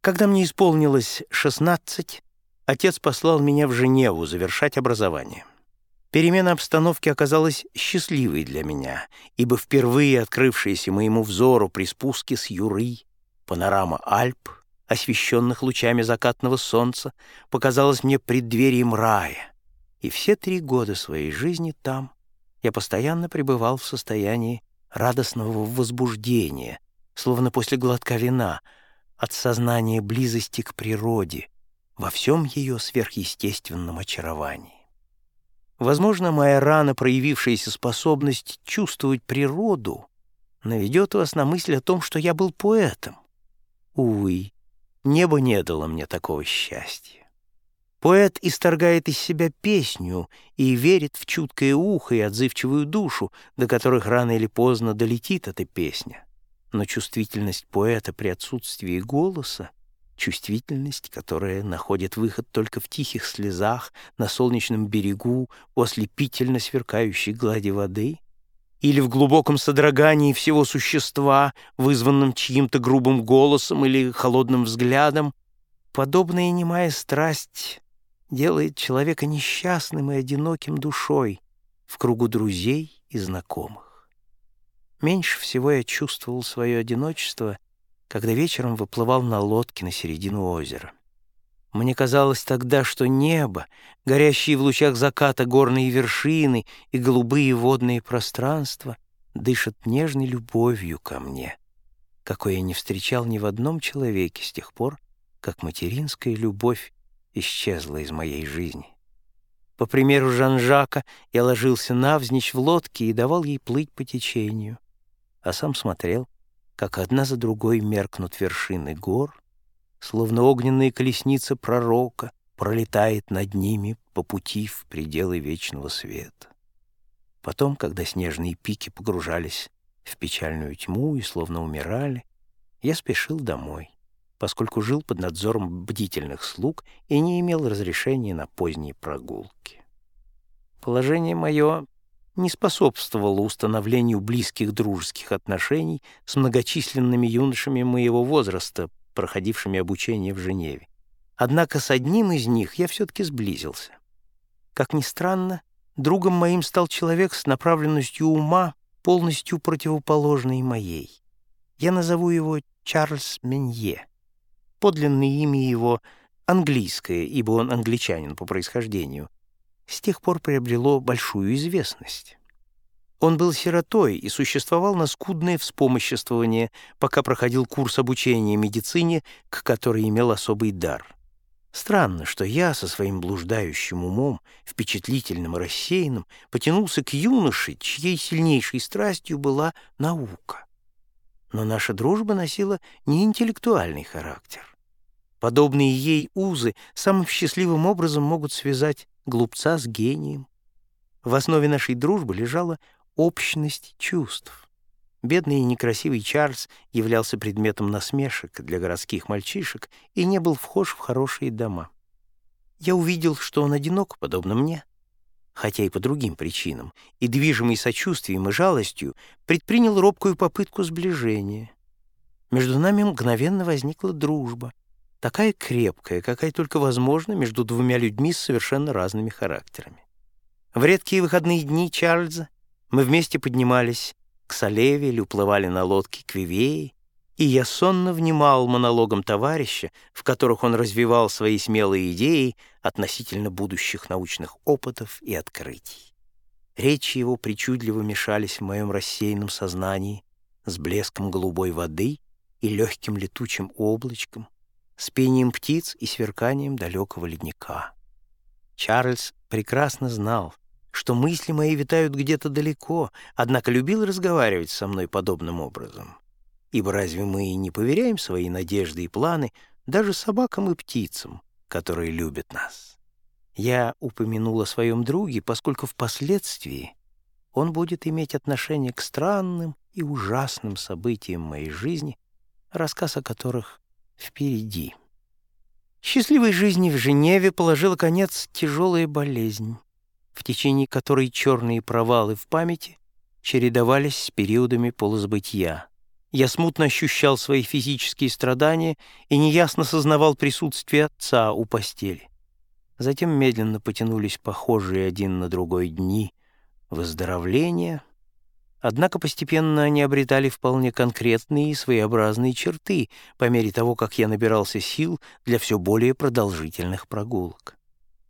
Когда мне исполнилось 16, отец послал меня в Женеву завершать образование. Перемена обстановки оказалась счастливой для меня, ибо впервые открывшаяся моему взору при спуске с Юры панорама Альп, освещенных лучами закатного солнца, показалась мне преддверием рая, и все три года своей жизни там я постоянно пребывал в состоянии радостного возбуждения, словно после глотка вина, от сознания близости к природе во всем ее сверхъестественном очаровании. Возможно, моя рано проявившаяся способность чувствовать природу наведет вас на мысль о том, что я был поэтом. Увы, небо не дало мне такого счастья. Поэт исторгает из себя песню и верит в чуткое ухо и отзывчивую душу, до которых рано или поздно долетит эта песня. Но чувствительность поэта при отсутствии голоса чувствительность, которая находит выход только в тихих слезах на солнечном берегу после пительно сверкающей глади воды, или в глубоком содрогании всего существа, вызванном чьим-то грубым голосом или холодным взглядом, подобная немая страсть делает человека несчастным и одиноким душой в кругу друзей и знакомых. Меньше всего я чувствовал свое одиночество — когда вечером выплывал на лодке на середину озера. Мне казалось тогда, что небо, горящие в лучах заката горные вершины и голубые водные пространства дышат нежной любовью ко мне, какой я не встречал ни в одном человеке с тех пор, как материнская любовь исчезла из моей жизни. По примеру Жан-Жака я ложился навзничь в лодке и давал ей плыть по течению, а сам смотрел — как одна за другой меркнут вершины гор, словно огненная колесница пророка пролетает над ними по пути в пределы вечного света. Потом, когда снежные пики погружались в печальную тьму и словно умирали, я спешил домой, поскольку жил под надзором бдительных слуг и не имел разрешения на поздние прогулки. Положение мое не способствовало установлению близких дружеских отношений с многочисленными юношами моего возраста, проходившими обучение в Женеве. Однако с одним из них я все-таки сблизился. Как ни странно, другом моим стал человек с направленностью ума, полностью противоположной моей. Я назову его Чарльз Менье. Подлинное имя его — английское, ибо он англичанин по происхождению — с тех пор приобрело большую известность. Он был сиротой и существовал на скудное вспомоществование, пока проходил курс обучения медицине, к которой имел особый дар. Странно, что я со своим блуждающим умом, впечатлительным и рассеянным, потянулся к юноше, чьей сильнейшей страстью была наука. Но наша дружба носила не интеллектуальный характер. Подобные ей узы самым счастливым образом могут связать глупца с гением. В основе нашей дружбы лежала общность чувств. Бедный и некрасивый Чарльз являлся предметом насмешек для городских мальчишек и не был вхож в хорошие дома. Я увидел, что он одинок, подобно мне, хотя и по другим причинам, и, движимый сочувствием и жалостью, предпринял робкую попытку сближения. Между нами мгновенно возникла дружба, такая крепкая, какая только возможна между двумя людьми с совершенно разными характерами. В редкие выходные дни Чарльза мы вместе поднимались к Салеве или уплывали на лодке к Вивее, и я сонно внимал монологам товарища, в которых он развивал свои смелые идеи относительно будущих научных опытов и открытий. Речи его причудливо мешались в моем рассеянном сознании с блеском голубой воды и легким летучим облачком, с пением птиц и сверканием далекого ледника. Чарльз прекрасно знал, что мысли мои витают где-то далеко, однако любил разговаривать со мной подобным образом. Ибо разве мы не поверяем свои надежды и планы даже собакам и птицам, которые любят нас? Я упомянул о своем друге, поскольку впоследствии он будет иметь отношение к странным и ужасным событиям моей жизни, рассказ о которых впереди. Счастливой жизни в Женеве положила конец тяжелая болезнь, в течение которой черные провалы в памяти чередовались с периодами полузабытия. Я смутно ощущал свои физические страдания и неясно сознавал присутствие отца у постели. Затем медленно потянулись похожие один на другой дни выздоровления, однако постепенно они обретали вполне конкретные и своеобразные черты по мере того, как я набирался сил для все более продолжительных прогулок.